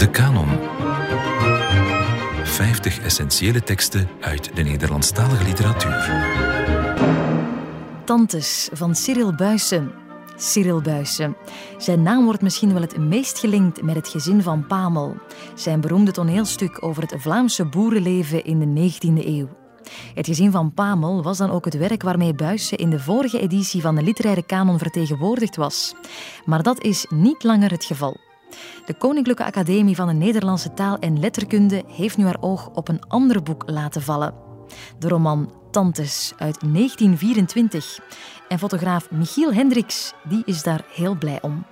De Canon. 50 essentiële teksten uit de Nederlandstalige literatuur. Tantes van Cyril Buyssen. Cyril Buyssen. Zijn naam wordt misschien wel het meest gelinkt met het gezin van Pamel. Zijn beroemde toneelstuk over het Vlaamse boerenleven in de 19e eeuw. Het gezin van Pamel was dan ook het werk waarmee Buyssen in de vorige editie van de literaire kanon vertegenwoordigd was. Maar dat is niet langer het geval. De Koninklijke Academie van de Nederlandse Taal en Letterkunde heeft nu haar oog op een ander boek laten vallen. De roman Tantes uit 1924. En fotograaf Michiel Hendricks die is daar heel blij om.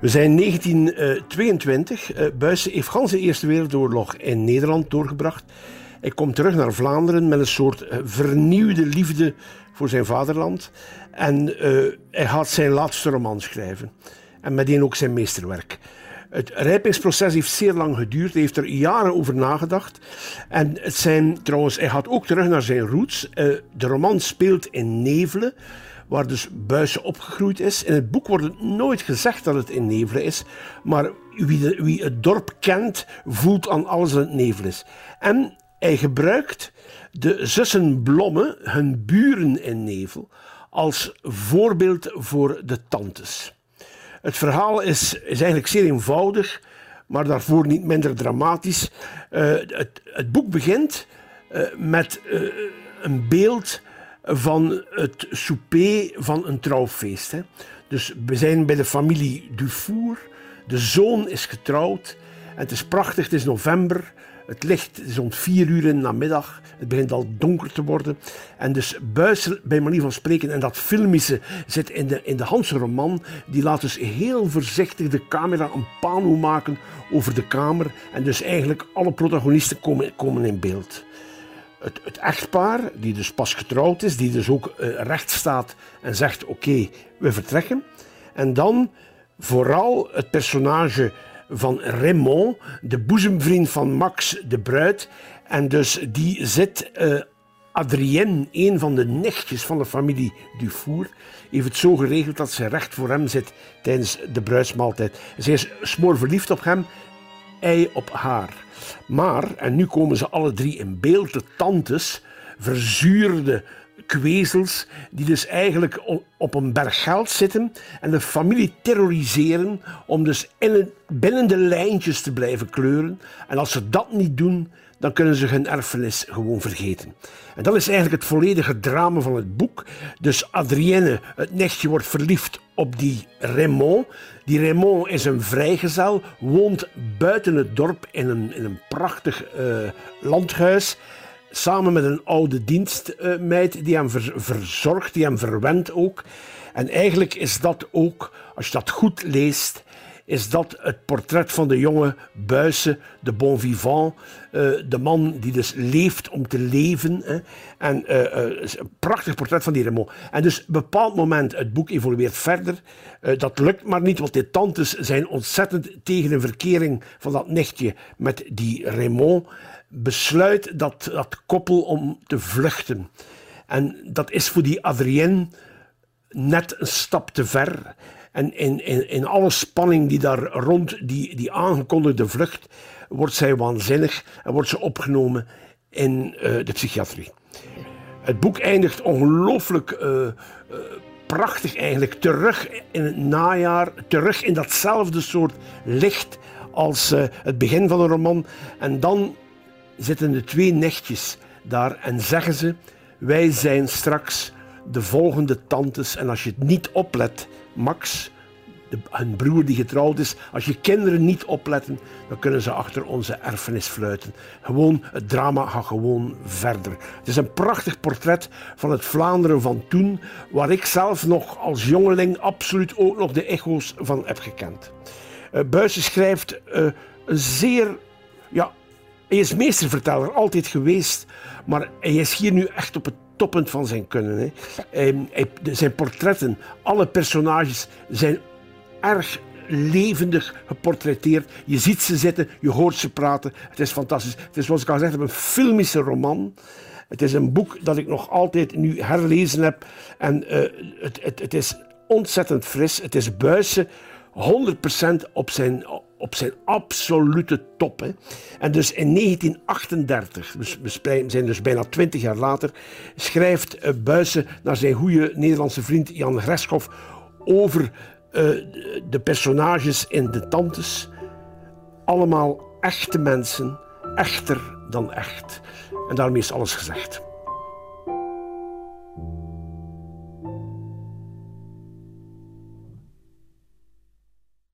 We zijn 1922. Uh, Buyssen heeft gans de Eerste Wereldoorlog in Nederland doorgebracht. Hij komt terug naar Vlaanderen met een soort uh, vernieuwde liefde voor zijn vaderland. En uh, hij gaat zijn laatste roman schrijven. En meteen ook zijn meesterwerk. Het rijpingsproces heeft zeer lang geduurd. Hij heeft er jaren over nagedacht. En het zijn trouwens, hij gaat ook terug naar zijn roots. Uh, de roman speelt in Nevelen, waar dus Buissen opgegroeid is. In het boek wordt het nooit gezegd dat het in Nevelen is. Maar wie, wie het dorp kent, voelt aan alles dat het Nevel is. En hij gebruikt de zussen Blomme, hun buren in Nevel, als voorbeeld voor de tantes. Het verhaal is, is eigenlijk zeer eenvoudig, maar daarvoor niet minder dramatisch. Uh, het, het, boek begint uh, met uh, een beeld van het souper van een trouwfeest. Hè. Dus we zijn bij de familie Dufour. De zoon is getrouwd. En het is prachtig, het is november. Het licht is rond vier uur in de namiddag. Het begint al donker te worden. En dus Buis, bij manier van spreken, en dat filmische zit in de, in de roman. Die laat dus heel voorzichtig de camera een pano maken over de kamer. En dus eigenlijk alle protagonisten komen, komen in beeld. Het, het, echtpaar, die dus pas getrouwd is, die dus ook uh, recht staat en zegt: Oké, we vertrekken. En dan vooral het personage van Raymond, de boezemvriend van Max de Bruid. En dus die zit uh, Adrienne, een van de nichtjes van de familie Dufour, heeft het zo geregeld dat ze recht voor hem zit tijdens de bruidsmaaltijd. Zij is smoor verliefd op hem, hij op haar. Maar, en nu komen ze alle drie in beeld, de tantes, verzuurde kwezels, die dus eigenlijk op een berg geld zitten en de familie terroriseren om dus binnen de lijntjes te blijven kleuren. En als ze dat niet doen, dan kunnen ze hun erfenis gewoon vergeten. En dat is eigenlijk het volledige drama van het boek. Dus Adrienne, het nichtje, wordt verliefd op die Raymond. Die Raymond is een vrijgezel, woont buiten het dorp in een, in een prachtig uh, landhuis samen met een oude dienstmeid die hem verzorgt, die hem verwendt ook. En eigenlijk is dat ook, als je dat goed leest, is dat het portret van de jonge Buisse, de bon vivant, uh, de man die dus leeft om te leven. Hè. En uh, uh, een prachtig portret van die Raymond. En dus op een bepaald moment, het boek evolueert verder. dat lukt maar niet, want die tantes zijn ontzettend tegen een verkering van dat nichtje met die Raymond besluit dat, dat koppel om te vluchten. En dat is voor die Adrienne net een stap te ver. En in, in, in alle spanning die daar rond die, die aangekondigde vlucht, wordt zij waanzinnig en wordt ze opgenomen in uh, de psychiatrie. Het boek eindigt ongelooflijk uh, uh, prachtig eigenlijk. Terug in het najaar, terug in datzelfde soort licht als het begin van een roman. En dan zitten de twee nichtjes daar en zeggen ze: Wij zijn straks de volgende tantes. En als je het niet oplet, Max, de, hun broer die getrouwd is, als je kinderen niet opletten, dan kunnen ze achter onze erfenis fluiten. Gewoon, het drama gaat gewoon verder. Het is een prachtig portret van het Vlaanderen van toen, waar ik zelf nog als jongeling absoluut ook nog de echo's van heb gekend. Uh, schrijft uh, een zeer ja, hij is meesterverteller, altijd geweest. Maar hij is hier nu echt op het toppunt van zijn kunnen. Hè. Hij, zijn portretten, alle personages zijn erg levendig geportretteerd. Je ziet ze zitten, je hoort ze praten. Het is fantastisch. Het is, zoals ik al gezegd een filmische roman. Het is een boek dat ik nog altijd nu herlezen heb. En uh, het, het, het is ontzettend fris. Het is buizen 100% op zijn, op zijn absolute top. Hè. En dus in 1938, we zijn dus bijna 20 jaar later, schrijft uh, Buysse naar zijn goede Nederlandse vriend Jan Greskhoff over uh, de personages in De Tantes. Allemaal echte mensen, echter dan echt. En daarmee is alles gezegd.